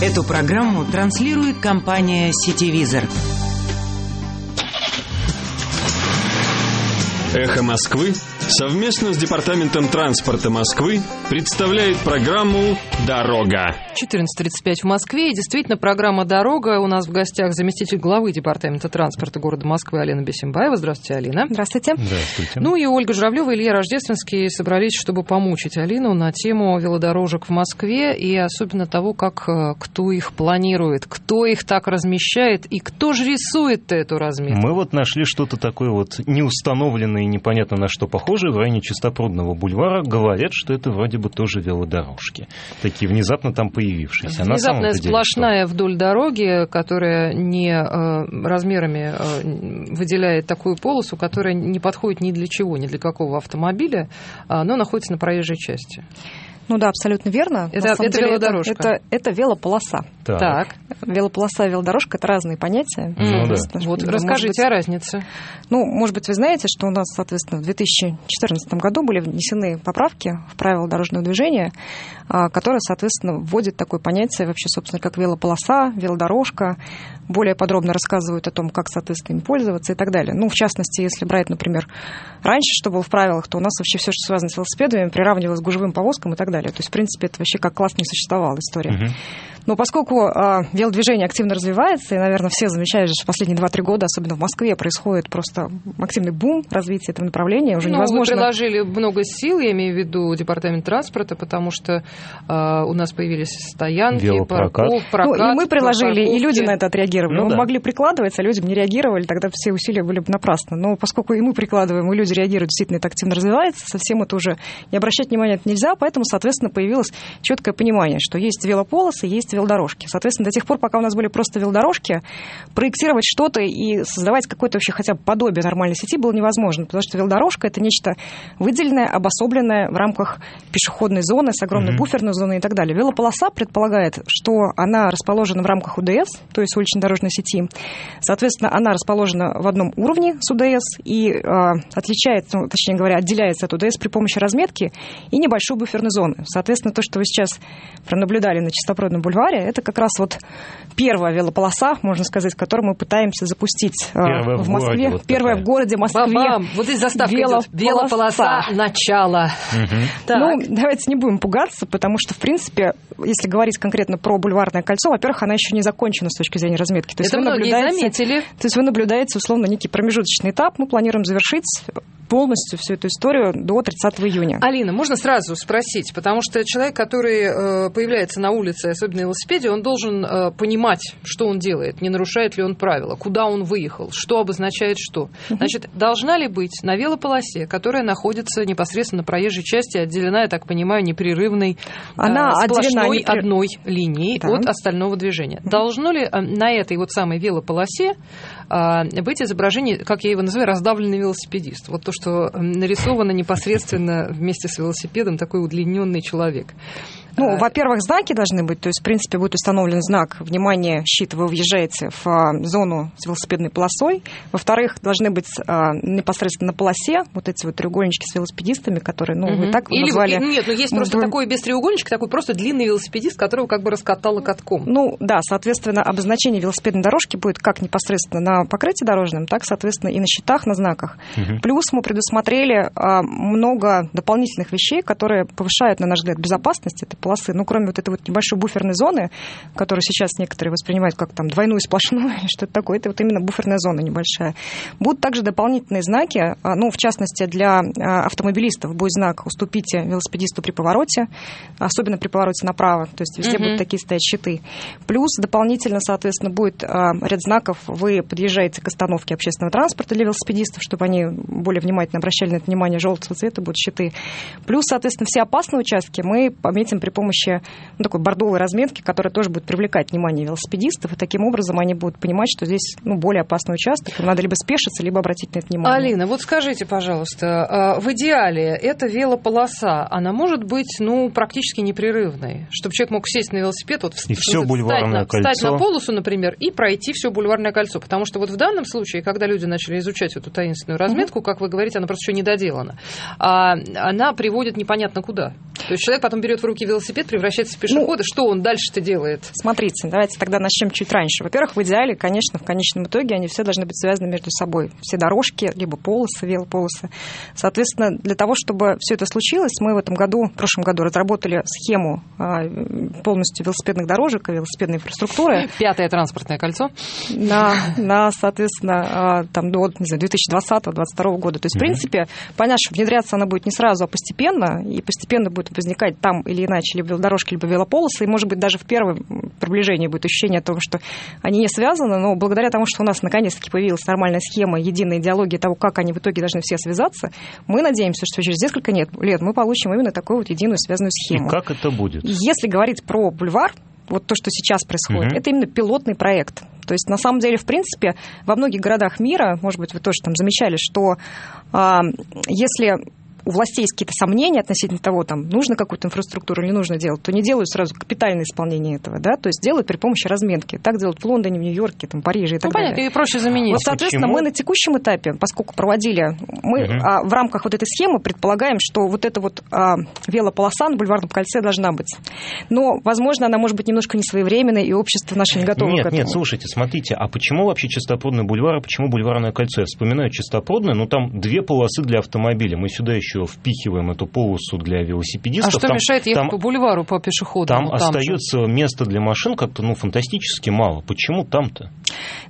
Эту программу транслирует компания «Сетевизор». «Эхо Москвы» совместно с Департаментом транспорта Москвы представляет программу «Дорога». 14.35 в Москве. И действительно, программа «Дорога». У нас в гостях заместитель главы Департамента транспорта города Москвы Алина Бесимбаева. Здравствуйте, Алина. Здравствуйте. Здравствуйте. Ну и Ольга Журавлева и Илья Рождественский собрались, чтобы помучить Алину на тему велодорожек в Москве и особенно того, как э, кто их планирует, кто их так размещает и кто же рисует эту разметку. Мы вот нашли что-то такое вот неустановленное и непонятно на что похожее в районе Чистопрудного бульвара. Говорят, что это вроде бы тоже велодорожки. Такие внезапно там появившиеся. А на Внезапная деле сплошная вдоль дороги, которая не э, размерами э, выделяет такую полосу, которая не подходит ни для чего, ни для какого автомобиля, а, но находится на проезжей части. Ну да, абсолютно верно. Это- это деле велодорожка. Это, это, велополоса. что- Так, Велополоса и велодорожка – это разные понятия. Ну да. Вот расскажите быть- о разнице. Ну, может быть, вы знаете, что у нас, соответственно, в 2014 году были внесены поправки в правила дорожного движения, а, которые, соответственно, вводят такое понятие вообще, собственно, как велополоса, велодорожка, более подробно рассказывают о том, как, соответственно, им пользоваться и так далее. Ну, в частности, если брать, например, раньше, что было в правилах, то у нас вообще все, что связано с велосипедами, приравнивалось к гужевым повозкам и так далее. То есть, в принципе, это вообще как класс не существовала история. Мгм. Но поскольку а, велодвижение активно развивается, и, наверное, все замечают, что в последние 2-3 года, особенно в Москве, происходит просто активный бум развития этого направления. Уже Ну, невозможно... Вы приложили много сил, я имею в виду департамент транспорта, потому что а, у нас появились стоянки, Велопрокат. парков, Ну, прокат, и мы приложили, и парковки. люди на это отреагировали. Ну мы да. могли прикладывать, а люди не реагировали, тогда все усилия были бы напрасно. Но поскольку и мы прикладываем, и люди реагируют, действительно это активно развивается, совсем это уже не обращать внимания это нельзя, поэтому, соответственно, появилось четкое понимание, что есть велополосы, есть велодорожки. Соответственно, до тех пор, пока у нас были просто велодорожки, проектировать что-то и создавать какое-то вообще хотя бы подобие нормальной сети было невозможно, потому что велодорожка это нечто выделенное, обособленное в рамках пешеходной зоны с огромной Мгм. буферной зоной и так далее. Велополоса предполагает, что она расположена в рамках УДС, то есть улично-дорожной сети. Соответственно, она расположена в одном уровне с УДС и э, отличается, ну, точнее говоря, отделяется от УДС при помощи разметки и небольшой буферной зоны. Соответственно, то, что вы сейчас пронаблюдали на Чистопрудном бульваре, это как раз вот первая велополоса, можно сказать, которую мы пытаемся запустить э, Первая в в Москве. городе вот первая такая. в городе Москве. Бабам! Вот здесь заставка идет. Велополоса. Велополоса. Начало. Так. Ну, давайте не будем пугаться, потому что, в принципе, если говорить конкретно про бульварное кольцо, во-первых, она еще не закончена с точки зрения разметки. То есть Это вы многие наблюдаете- заметили. То есть вы наблюдаете, условно, некий промежуточный этап. Мы планируем завершить полностью всю эту историю до 30 июня. Алина, можно сразу спросить, потому что человек, который э, появляется на улице, особенно на велосипеде, он должен э, понимать, что он делает, не нарушает ли он правила, куда он выехал, что обозначает что. Значит, должна ли быть на велополосе, которая находится непосредственно на проезжей части, отделена, я так понимаю, непрерывной Она э, отделена сплошной непрер- одной линией Да. от остального движения. Должно ли на этой вот самой велополосе быть изображение, как я его называю, раздавленный велосипедист? Вот то, что нарисовано непосредственно вместе с велосипедом такой удлиненный человек. Ну, А, во-первых, знаки должны быть, то есть, в принципе, будет установлен знак «Внимание, щит, вы въезжаете в а, зону с велосипедной полосой». Во-вторых, должны быть а, непосредственно на полосе вот эти вот треугольнички с велосипедистами, которые, ну, вы Мгм. так Или, назвали. Нет, ну есть Мы просто будем- такой без треугольничка, такой просто длинный велосипедист, которого как бы раскатало катком. Ну, да, соответственно, обозначение велосипедной дорожки будет как непосредственно на покрытии дорожном, так, соответственно, и на щитах, на знаках. Мгм. Плюс мы предусмотрели а, много дополнительных вещей, которые повышают, на наш взгляд, безопасность этой полосы. Ну, кроме вот этой вот небольшой буферной зоны, которую сейчас некоторые воспринимают как там двойную сплошную, что-то такое, это вот именно буферная зона небольшая. Будут также дополнительные знаки, а, ну, в частности, для а, автомобилистов будет знак «Уступите велосипедисту при повороте», особенно при повороте направо, то есть везде Мгм. будут такие стоять щиты. Плюс дополнительно, соответственно, будет а, ряд знаков, вы подъезжаете к остановке общественного транспорта для велосипедистов, чтобы они более внимательно обращали на это внимание, желтого цвета будут щиты. Плюс, соответственно, все опасные участки мы пометим при помощи ну, такой бордовой разметки, которая тоже будет привлекать внимание велосипедистов, и таким образом они будут понимать, что здесь ну, более опасный участок, им надо либо спешиться, либо обратить на это внимание. Алина, вот скажите, пожалуйста, а, в идеале эта велополоса, она может быть, ну, практически непрерывной, чтобы человек мог сесть на велосипед, вот И встать бульварное на, встать кольцо. на полосу, например, и пройти все бульварное кольцо, потому что вот в данном случае, когда люди начали изучать эту таинственную разметку, как вы говорите, она просто еще не доделана, а, она приводит непонятно куда. То есть человек потом берет в руки велосипед велосипед превращается в пешехода, ну, что он дальше-то делает? Смотрите, давайте тогда начнем чуть раньше. Во-первых, в идеале, конечно, в конечном итоге они все должны быть связаны между собой. Все дорожки, либо полосы, велополосы. Соответственно, для того, чтобы все это случилось, мы в этом году, в прошлом году разработали схему а, полностью велосипедных дорожек и велосипедной инфраструктуры. Пятое транспортное кольцо. На, на соответственно, а, там, до не знаю, 2020-2022 года. То есть, в принципе, понятно, что внедряться она будет не сразу, а постепенно, и постепенно будет возникать там или иначе либо велодорожки, либо велополосы, и, может быть, даже в первом приближении будет ощущение того, что они не связаны, но благодаря тому, что у нас наконец-таки появилась нормальная схема, единая идеология того, как они в итоге должны все связаться, мы надеемся, что через несколько лет мы получим именно такую вот единую связанную схему. И как это будет? Если говорить про бульвар, вот то, что сейчас происходит, угу. это именно пилотный проект. То есть, на самом деле, в принципе, во многих городах мира, может быть, вы тоже там замечали, что э, если у властей есть какие-то сомнения относительно того, там, нужно какую-то инфраструктуру или не нужно делать, то не делают сразу капитальное исполнение этого, да, то есть делают при помощи разметки. Так делают в Лондоне, в Нью-Йорке, там, Париже и так ну, далее. понятно, и проще заменить. Вот, соответственно, Почему? мы на текущем этапе, поскольку проводили, мы угу. а, в рамках вот этой схемы предполагаем, что вот эта вот а, велополоса на Бульварном кольце должна быть. Но, возможно, она может быть немножко несвоевременной, и общество наше не готово нет, к этому. Нет, слушайте, смотрите, а почему вообще чистопрудный бульвар, а почему бульварное кольцо? Я вспоминаю чистопрудное, но там две полосы для автомобиля. Мы сюда еще впихиваем эту полосу для велосипедистов. А что там, мешает ехать там, по бульвару, по пешеходам? Там, там остается же. места для машин как-то ну, фантастически мало. Почему там-то?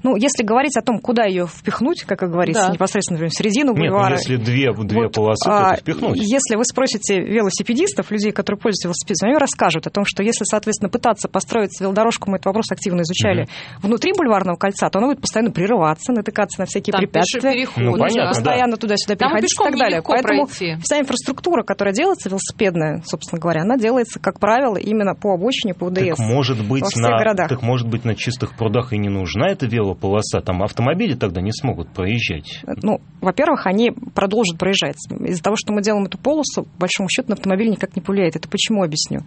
Ну, если говорить о том, куда ее впихнуть, как говорится, да. непосредственно, например, в середину бульвара. Нет, ну, если две, две вот, полосы, а, то впихнуть. Если вы спросите велосипедистов, людей, которые пользуются велосипедом, они расскажут о том, что если, соответственно, пытаться построить велодорожку, мы этот вопрос активно изучали, угу. внутри бульварного кольца, то она будет постоянно прерываться, натыкаться на всякие там препятствия. Переход, ну, понятно, постоянно да. туда-сюда переходить и так далее. Поэтому пройти. Вся инфраструктура, которая делается велосипедная, собственно говоря, она делается, как правило, именно по обочине, по УДС. Так может быть, на, городах. так может быть на чистых прудах и не нужна эта велополоса? Там автомобили тогда не смогут проезжать. Ну, во-первых, они продолжат проезжать. Из-за того, что мы делаем эту полосу, по большому счету, на автомобиль никак не повлияет. Это почему объясню?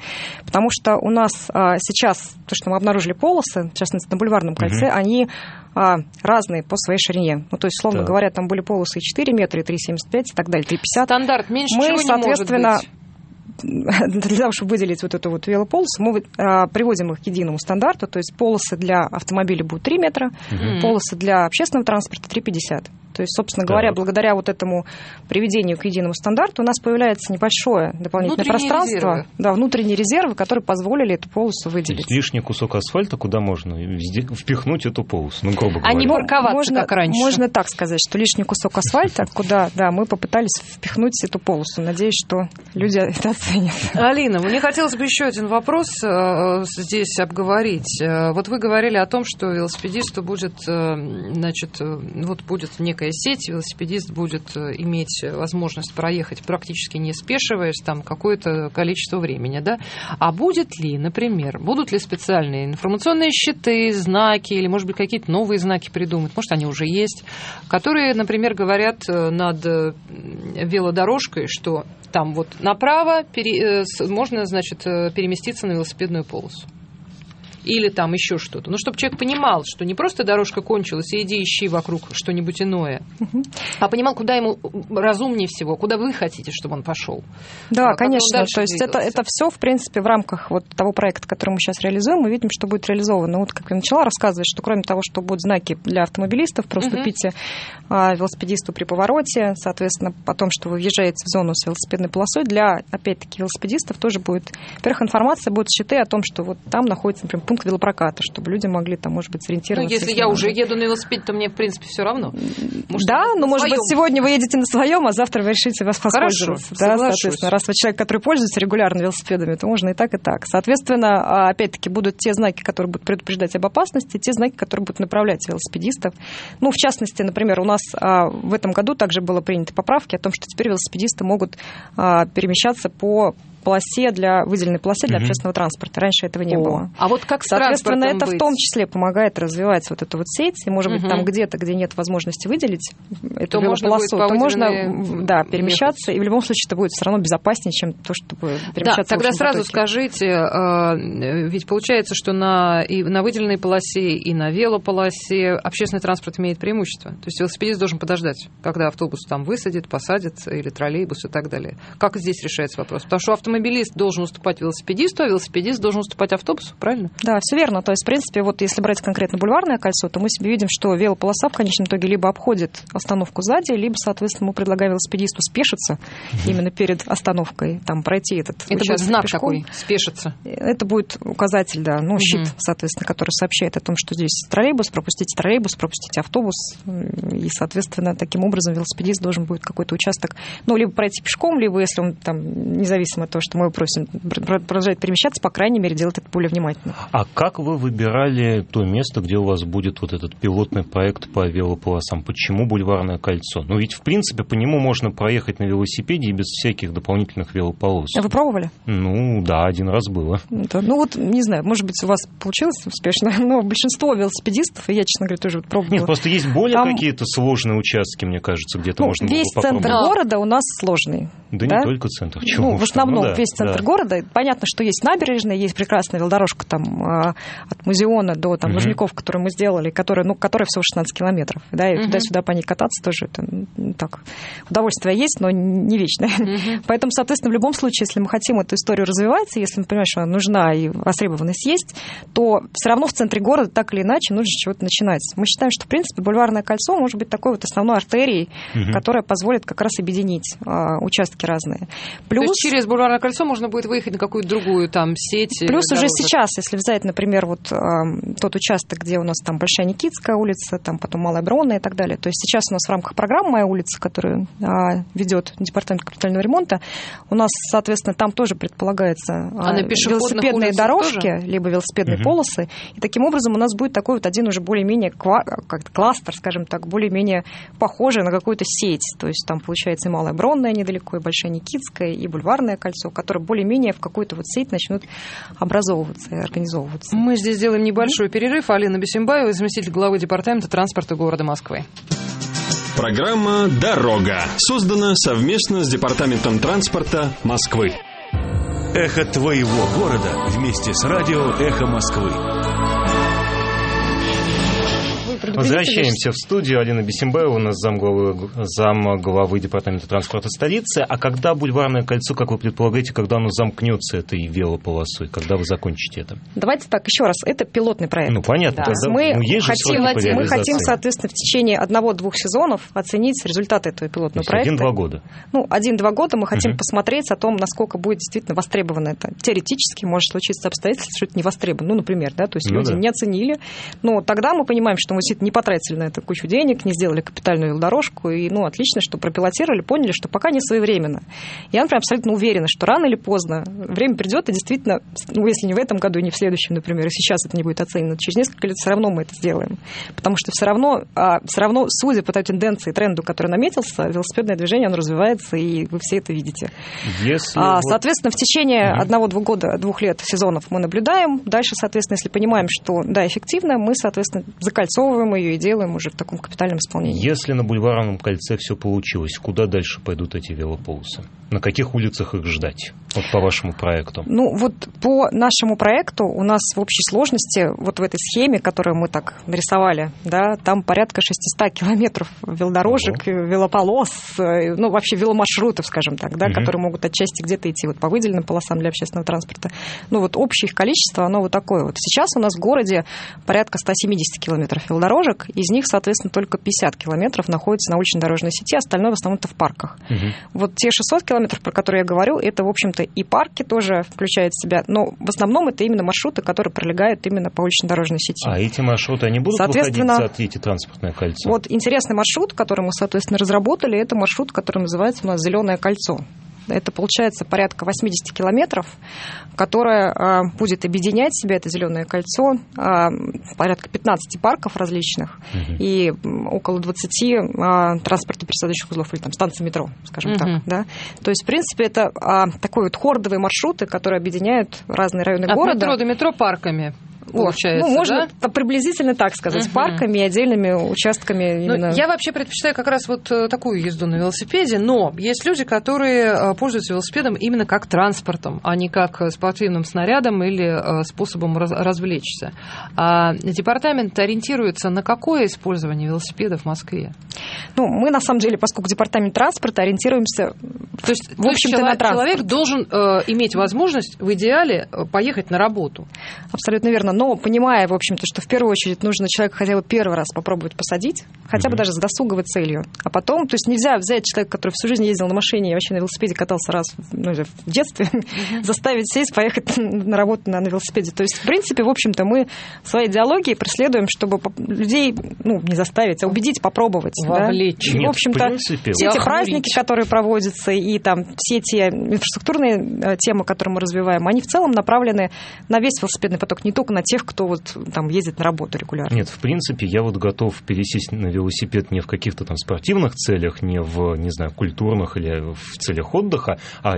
Потому что у нас а, сейчас, то, что мы обнаружили полосы, в частности, на бульварном кольце, угу. они а, разные по своей ширине. Ну, то есть, словно так. говоря, там были полосы и 4 метра, и 3,75 и так далее, 3,50. Стандарт меньше мы, чего соответственно, не может быть для того, чтобы выделить вот эту вот велополосу, мы а, приводим их к единому стандарту, то есть полосы для автомобиля будут 3 метра, угу. полосы для общественного транспорта 3,50. То есть, собственно говоря, так. благодаря вот этому приведению к единому стандарту у нас появляется небольшое дополнительное внутренние пространство, резервы. да, внутренние резервы, которые позволили эту полосу выделить. То есть лишний кусок асфальта, куда можно везде впихнуть эту полосу, ну, грубо говоря. А не парковаться, можно, как раньше. Можно так сказать, что лишний кусок асфальта, куда, да, мы попытались впихнуть эту полосу. Надеюсь, что люди это оценят. Алина, мне хотелось бы еще один вопрос э, здесь обговорить. Э, вот вы говорили о том, что велосипедисту будет, э, значит, вот будет некая сеть велосипедистов, велосипедист будет э, иметь возможность проехать практически не спешиваясь там какое-то количество времени, да? А будет ли, например, будут ли специальные информационные щиты, знаки или, может быть, какие-то новые знаки придумать, может, они уже есть, которые, например, говорят э, над э, велодорожкой, что там вот направо пере, можно, значит, переместиться на велосипедную полосу или там еще что-то. Ну, чтобы человек понимал, что не просто дорожка кончилась, и иди ищи вокруг что-нибудь иное, угу. а понимал, куда ему разумнее всего, куда вы хотите, чтобы он пошел. Да, а конечно. То есть это, это все, в принципе, в рамках вот того проекта, который мы сейчас реализуем, мы видим, что будет реализовано. Вот как я начала рассказывать, что кроме того, что будут знаки для автомобилистов, проступите угу. велосипедисту при повороте, соответственно, потом, что вы въезжаете в зону с велосипедной полосой, для, опять-таки, велосипедистов тоже будет, во-первых, информация, будут щиты о том, что вот там находится, например, пункт велопроката, чтобы люди могли там, может быть, сориентироваться. Ну, если я уже еду на велосипеде, то мне, в принципе, все равно. Может, да, но, может своем. быть, сегодня вы едете на своем, а завтра вы решите вас воспользоваться. Да, соответственно, раз вы человек, который пользуется регулярно велосипедами, то можно и так, и так. Соответственно, а, опять-таки, будут те знаки, которые будут предупреждать об опасности, те знаки, которые будут направлять велосипедистов. Ну, в частности, например, у нас а, в этом году также было принято поправки о том, что теперь велосипедисты могут а, перемещаться по полосе для выделенной полосе для mm общественного транспорта. Раньше этого не О. было. А вот как Соответственно, это быть? в том числе помогает развивать вот эту вот сеть. И, может быть, там где-то, где нет возможности выделить эту то полосу, то можно да, перемещаться. Ехать. И в любом случае это будет все равно безопаснее, чем то, чтобы перемещаться. Да, тогда сразу потоке. скажите, а, ведь получается, что на, и на выделенной полосе, и на велополосе общественный транспорт имеет преимущество. То есть велосипедист должен подождать, когда автобус там высадит, посадит, или троллейбус и так далее. Как здесь решается вопрос? Потому что автомобилист должен уступать велосипедисту, а велосипедист должен уступать автобусу, правильно? Да, все верно. То есть, в принципе, вот если брать конкретно бульварное кольцо, то мы себе видим, что велополоса в конечном итоге либо обходит остановку сзади, либо, соответственно, мы предлагаем велосипедисту спешиться именно перед остановкой, там пройти этот Это будет знак пешком. такой, спешится. Это будет указатель, да, ну, щит, соответственно, который сообщает о том, что здесь троллейбус, пропустите троллейбус, пропустите автобус, и, соответственно, таким образом велосипедист должен будет какой-то участок, ну, либо пройти пешком, либо, если он там, независимо от того, что мы просим, пр- продолжает перемещаться, по крайней мере, делать это более внимательно. А как вы выбирали то место, где у вас будет вот этот пилотный проект по велополосам? Почему бульварное кольцо? Ну ведь, в принципе, по нему можно проехать на велосипеде и без всяких дополнительных велополос. А Вы пробовали? Ну, да, один раз было. Да, ну вот, не знаю, может быть, у вас получилось успешно, но большинство велосипедистов, и я, честно говоря, тоже вот пробовала. Нет, просто есть более Там- какие-то сложные участки, мне кажется, где-то Ну, можно весь центр города у нас сложный. Да, не только центр. чего Ну, в основном ну да, весь центр да. города. Понятно, что есть набережная, есть прекрасная велодорожка там а, от Музеона до там. Лужников, которую мы сделали, которая, ну, которая всего 16 километров. Да, и туда-сюда по ней кататься тоже это ну, так. Удовольствие есть, но не вечное. Поэтому, соответственно, в любом случае, если мы хотим эту историю развивать, и если мы понимаем, что она нужна и востребованность есть, то все равно в центре города так или иначе нужно с чего-то начинать. Мы считаем, что, в принципе, бульварное кольцо может быть такой вот основной артерией, которая позволит как раз объединить а, участки разные. То Плюс, есть через Бульварное кольцо можно будет выехать на какую-то другую там сеть. э, плюс уже дорожек. сейчас, если взять, например, вот ам, тот участок, где у нас там Большая Никитская улица, там потом Малая Бронная и так далее, то есть сейчас у нас в рамках программы «Моя улица», которую а, ведет Департамент капитального ремонта, у нас, соответственно, там тоже предполагается А на пешеходных велосипедные дорожки, тоже? либо велосипедные Мгм. полосы, и таким образом у нас будет такой вот один уже более-менее ква- кластер, скажем так, более-менее похожий на какую-то сеть, то есть там получается и Малая Бронная недалеко, и Большая Никитская, и Бульварное кольцо, которые более-менее в какую-то вот сеть начнут образовываться и организовываться. Мы здесь сделаем небольшой перерыв. Алина Бесимбаева, заместитель главы Департамента транспорта города Москвы. Программа «Дорога» создана совместно с Департаментом транспорта Москвы. Эхо твоего города вместе с радио Эхо Москвы. Возвращаемся в студию. Алина Бесимбаева, у нас замглавы, замглавы Департамента транспорта столицы. А когда бульварное кольцо, как вы предполагаете, когда оно замкнется этой велополосой? Когда вы закончите это? Давайте так, еще раз, это пилотный проект. Ну, понятно. Да. тогда, мы, ну, есть хотим, мы хотим, соответственно, в течение одного-двух сезонов оценить результаты этого То пилотного проекта. Один-два года. Ну, один-два года мы хотим Мгм. посмотреть о том, насколько будет действительно востребовано это. Теоретически может случиться обстоятельство, что это не востребовано. Ну, например, да, то есть Ну люди да. не оценили. Но тогда мы понимаем, что мы действительно не потратили на это кучу денег, не сделали капитальную велодорожку, и, ну, отлично, что пропилотировали, поняли, что пока не своевременно. Я, например, абсолютно уверена, что рано или поздно время придет, и действительно, ну, если не в этом году, не в следующем, например, и сейчас это не будет оценено, через несколько лет все равно мы это сделаем. Потому что все равно, а, все равно, судя по той тенденции, тренду, который наметился, велосипедное движение, оно развивается, и вы все это видите. Если А, вот- Соответственно, в течение Мгм. одного-двух года, двух лет сезонов мы наблюдаем. Дальше, соответственно, если понимаем, что да, эффективно, мы, соответственно, закольцовываем ее и делаем уже в таком капитальном исполнении. Если на бульварном кольце все получилось, куда дальше пойдут эти велополосы? На каких улицах их ждать? Вот по вашему проекту. Ну, вот по нашему проекту у нас в общей сложности, вот в этой схеме, которую мы так нарисовали, да, там порядка 600 километров велодорожек, велополос, э, ну, вообще веломаршрутов, скажем так, да, Мгм. которые могут отчасти где-то идти вот по выделенным полосам для общественного транспорта. Ну, вот общее их количество, оно вот такое вот. Сейчас у нас в городе порядка 170 километров велодорожек, из них, соответственно, только 50 километров находятся на улично-дорожной сети, остальное в основном-то в парках. Мгм. Вот те 600 километров, про которые я говорю, это, в общем-то, и парки тоже включают в себя, но в основном это именно маршруты, которые пролегают именно по улично-дорожной сети. А эти маршруты, они будут выходить Соответственно, за эти транспортное кольцо? Вот интересный маршрут, который мы, соответственно, разработали, это маршрут, который называется у нас «Зеленое кольцо». Это получается порядка 80 километров, которое а, будет объединять в себя это зеленое кольцо, а, порядка 15 парков различных Мгм. и около 20 а, транспортно-пересадочных узлов или там станций метро, скажем Мгм. так. Да? То есть, в принципе, это такой вот хордовые маршруты, которые объединяют разные районы От города. метро до метро парками. Получается, ну, можно да? приблизительно так сказать, Мгм. парками и отдельными участками Ну, именно. я вообще предпочитаю как раз вот э, такую езду на велосипеде, но есть люди, которые э, пользуются велосипедом именно как транспортом, а не как э, спортивным снарядом или способом раз- развлечься. А департамент ориентируется на какое использование велосипеда в Москве? Ну, мы, на самом деле, поскольку департамент транспорта, ориентируемся То есть, В общем-то, на чело- человек должен э, иметь возможность в идеале поехать на работу. Абсолютно верно. Но понимая, в общем-то, что в первую очередь нужно человека хотя бы первый раз попробовать посадить, хотя бы даже с досуговой целью. А потом, то есть нельзя взять человека, который всю жизнь ездил на машине и вообще на велосипеде катался раз ну, в детстве, заставить сесть, поехать на работу на, на велосипеде. То есть, в принципе, в общем-то, мы в своей идеологии преследуем, чтобы людей, ну, не заставить, а убедить попробовать. да. Вовлечь. И, Нет, в общем-то, в принципе, все эти праздники, которые проводятся, и там все те инфраструктурные э, темы, которые мы развиваем, они в целом направлены на весь велосипедный поток, не только на тех, кто вот там ездит на работу регулярно. Нет, в принципе, я вот готов пересесть на велосипед не в каких-то там спортивных целях, не в, не знаю, культурных или в целях отдыха, а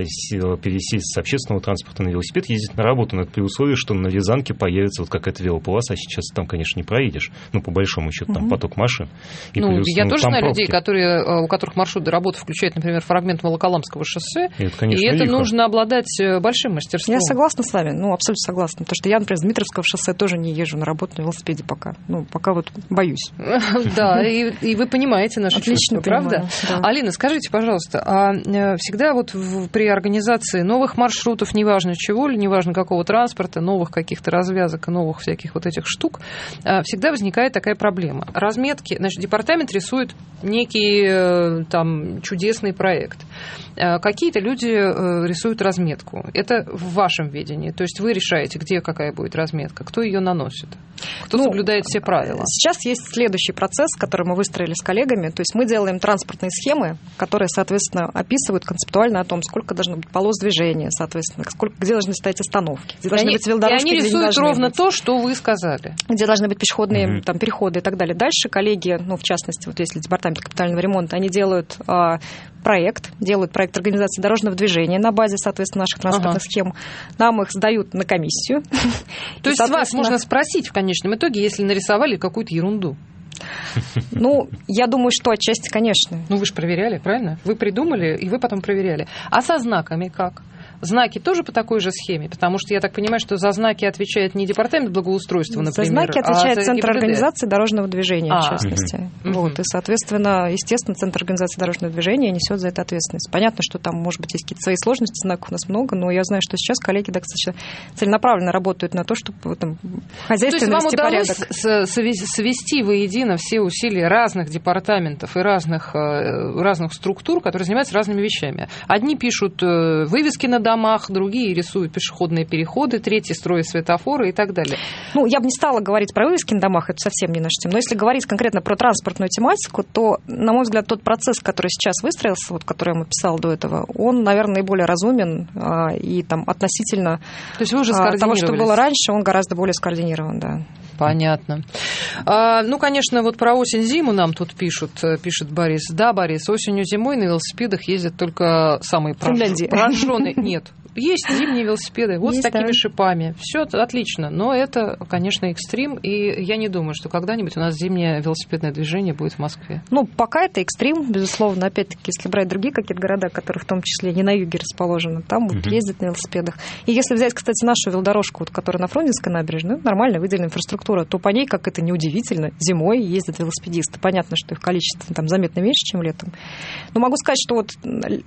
пересесть с общественного транспорта на велосипед, ездить на работу. Но это при условии, что на Рязанке появится вот какая-то велополоса, а сейчас там, конечно, не проедешь. Ну, по большому счету, там Мгм. поток машин. И ну, плюс, я ну, тоже знаю пробки. людей, которые, э, у которых маршрут до работы включает, например, фрагмент Волоколамского шоссе, И это, конечно, и это лихо. нужно обладать э, большим мастерством. Я согласна с вами, ну, абсолютно согласна. Потому что я, например, с Дмитровского шоссе тоже не езжу на работу на велосипеде пока. Ну, пока вот боюсь. Да, и, вы понимаете наши Отлично чувства, правда? Алина, скажите, пожалуйста, а э, всегда вот при организации новых маршрутов, неважно чего, или неважно какого транспорта, новых каких-то развязок новых всяких вот этих штук, э, всегда возникает такая проблема. Разметки, значит, департамент рисует некий э, там чудесный проект. Э, Какие-то люди э, рисуют разметку. Это в вашем видении. То есть вы решаете, где какая будет разметка, кто ее наносит, кто Ну, соблюдает все правила. Сейчас есть следующий процесс, который мы выстроили с коллегами. То есть мы делаем транспортные схемы, которые, соответственно, описывают концептуально о том, сколько должно быть полос движения, соответственно, сколько, где должны стоять остановки, где И должны они, быть велодорожки, и они где не рисуют ровно быть. то, что вы сказали. где должны быть пешеходные Мгм. там, переходы и так далее. Дальше коллеги, ну, в частности, вот если департамент капитального ремонта, они делают а, проект, делают проект организации дорожного движения на базе, соответственно, наших транспортных Ага. схем. Нам их сдают на комиссию. То есть вас соответственно, можно спросить в конечном итоге, если нарисовали какую-то ерунду. Ну, я думаю, что отчасти, конечно. Ну, вы же проверяли, правильно? Вы придумали, и вы потом проверяли. А со знаками как? Знаки тоже по такой же схеме? Потому что я так понимаю, что за знаки отвечает не департамент благоустройства, например, За знаки а отвечает за Центр ГИБДД. организации дорожного движения, А. в частности. Мгм. Вот. И, соответственно, естественно, Центр организации дорожного движения несет за это ответственность. Понятно, что там, может быть, есть какие-то свои сложности, знаков у нас много, но я знаю, что сейчас коллеги достаточно целенаправленно работают на то, чтобы в этом То есть хозяйственно вам удалось порядок. свести воедино все усилия разных департаментов и разных, э, разных структур, которые занимаются разными вещами. Одни пишут э, вывески на домах, другие рисуют пешеходные переходы, третьи строят светофоры и так далее. Ну, я бы не стала говорить про вывески на домах, это совсем не наша тема. Но если говорить конкретно про транспортную тематику, то, на мой взгляд, тот процесс, который сейчас выстроился, вот, который я вам описала до этого, он, наверное, наиболее разумен а, и там относительно То есть вы уже а, того, что было раньше, он гораздо более скоординирован, да. Понятно. А, ну, конечно, вот про осень-зиму нам тут пишут, э, пишет Борис. Да, Борис, осенью-зимой на велосипедах ездят только самые прожженные. Нет, есть зимние велосипеды, вот с Есть, такими да. шипами. Все отлично, но это, конечно, экстрим, и я не думаю, что когда-нибудь у нас зимнее велосипедное движение будет в Москве. Ну, пока это экстрим, безусловно. Опять-таки, если брать другие какие-то города, которые в том числе не на юге расположены, там будут Мгм. ездить на велосипедах. И если взять, кстати, нашу велодорожку, вот, которая на Фрунзенской набережной, ну, нормально выделенная инфраструктура, то по ней, как это неудивительно, зимой ездят велосипедисты. Понятно, что их количество там заметно меньше, чем летом. Но могу сказать, что вот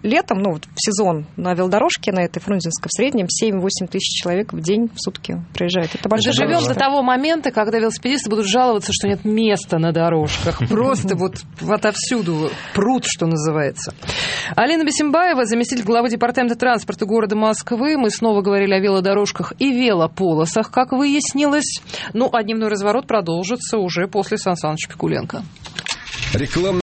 летом, ну, вот в сезон на велодорожке на этой Фрунзенской в среднем 7-8 тысяч человек в день, в сутки проезжает. Это большое Доживем количество. до того момента, когда велосипедисты будут жаловаться, что нет места на дорожках. Просто вот отовсюду пруд, что называется. Алина Бесимбаева, заместитель главы департамента транспорта города Москвы. Мы снова говорили о велодорожках и велополосах, как выяснилось. Ну, а дневной разворот продолжится уже после Сан Саныча Пикуленко. Реклама.